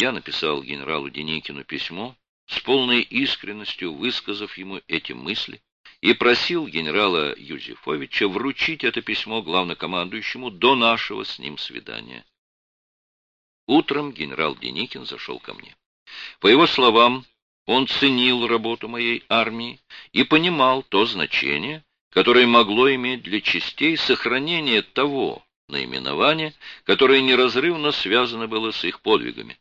Я написал генералу Деникину письмо, с полной искренностью высказав ему эти мысли, и просил генерала Юзефовича вручить это письмо главнокомандующему до нашего с ним свидания. Утром генерал Деникин зашел ко мне. По его словам, он ценил работу моей армии и понимал то значение, которое могло иметь для частей сохранение того наименования, которое неразрывно связано было с их подвигами.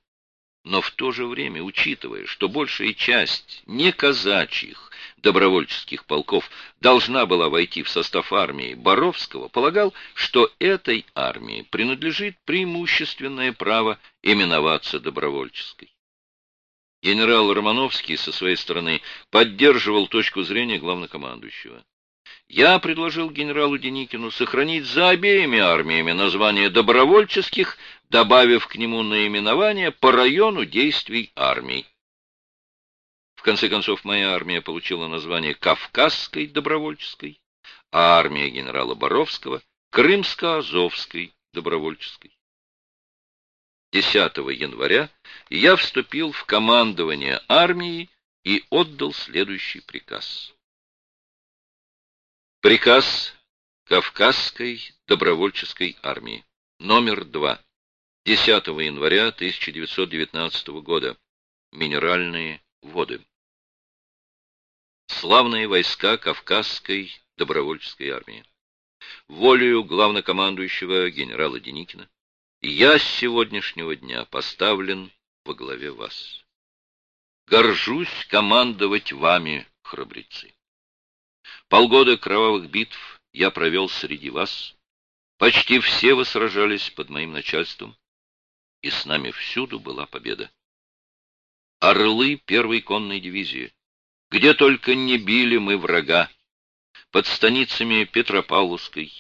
Но в то же время, учитывая, что большая часть не казачьих добровольческих полков должна была войти в состав армии Боровского, полагал, что этой армии принадлежит преимущественное право именоваться добровольческой. Генерал Романовский со своей стороны поддерживал точку зрения главнокомандующего. Я предложил генералу Деникину сохранить за обеими армиями название добровольческих, добавив к нему наименование по району действий армий. В конце концов, моя армия получила название Кавказской добровольческой, а армия генерала Боровского — Крымско-Азовской добровольческой. 10 января я вступил в командование армии и отдал следующий приказ. Приказ Кавказской добровольческой армии. Номер 2. 10 января 1919 года. Минеральные воды. Славные войска Кавказской добровольческой армии. Волею главнокомандующего генерала Деникина я с сегодняшнего дня поставлен во главе вас. Горжусь командовать вами, храбрецы. Полгода кровавых битв я провел среди вас. Почти все вы сражались под моим начальством, и с нами всюду была победа. Орлы первой конной дивизии. Где только не били мы врага. Под станицами Петропавловской,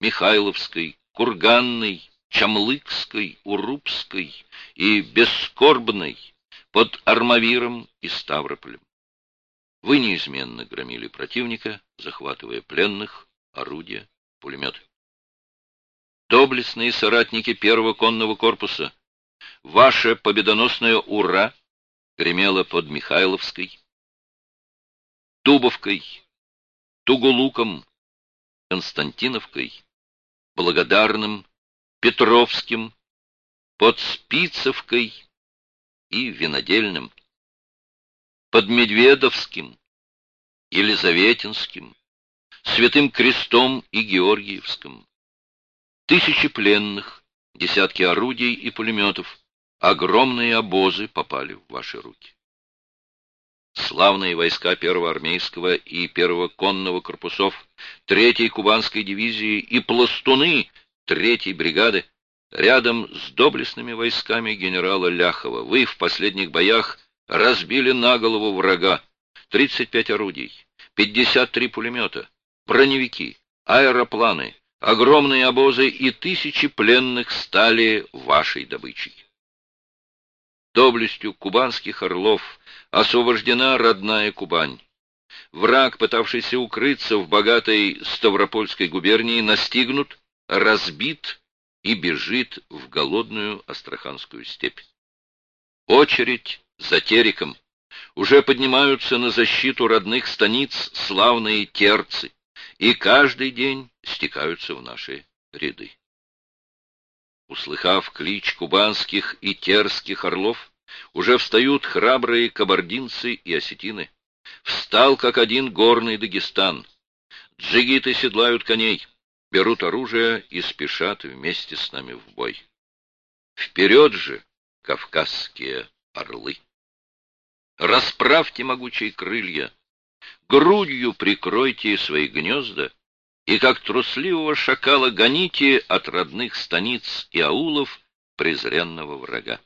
Михайловской, Курганной, Чамлыкской, Урупской и Бескорбной, под Армавиром и Ставрополем. Вы неизменно громили противника, захватывая пленных, орудия, пулеметы. Доблестные соратники первого конного корпуса, ваше победоносное «Ура» гремело под Михайловской, Дубовкой, Тугулуком, Константиновкой, Благодарным, Петровским, под Спицевкой и Винодельным под Медведовским, Елизаветинским, Святым Крестом и Георгиевским. Тысячи пленных, десятки орудий и пулеметов, огромные обозы попали в ваши руки. Славные войска первого армейского и первого конного корпусов, третьей кубанской дивизии и пластуны третьей бригады, рядом с доблестными войсками генерала Ляхова, вы в последних боях разбили на голову врага 35 орудий, 53 пулемета, броневики, аэропланы, огромные обозы и тысячи пленных стали вашей добычей. Доблестью кубанских орлов освобождена родная Кубань. Враг, пытавшийся укрыться в богатой Ставропольской губернии, настигнут, разбит и бежит в голодную Астраханскую степь. Очередь за Тереком. Уже поднимаются на защиту родных станиц славные терцы, и каждый день стекаются в наши ряды. Услыхав клич кубанских и терских орлов, уже встают храбрые кабардинцы и осетины. Встал, как один, горный Дагестан. Джигиты седлают коней, берут оружие и спешат вместе с нами в бой. Вперед же, кавказские орлы! Расправьте могучие крылья, грудью прикройте свои гнезда, и как трусливого шакала гоните от родных станиц и аулов презренного врага.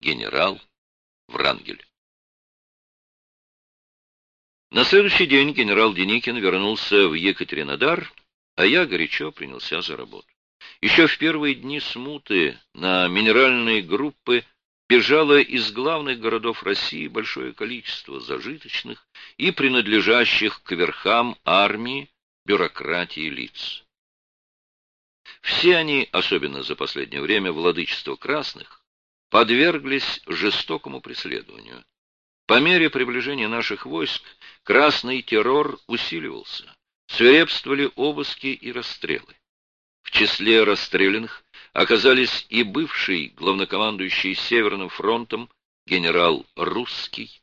Генерал Врангель На следующий день генерал Деникин вернулся в Екатеринодар, а я горячо принялся за работу. Еще в первые дни смуты на минеральные группы бежало из главных городов России большое количество зажиточных и принадлежащих к верхам армии, бюрократии лиц. Все они, особенно за последнее время владычество красных, подверглись жестокому преследованию. По мере приближения наших войск красный террор усиливался, свирепствовали обыски и расстрелы. В числе расстрелянных оказались и бывший главнокомандующий Северным фронтом генерал Русский,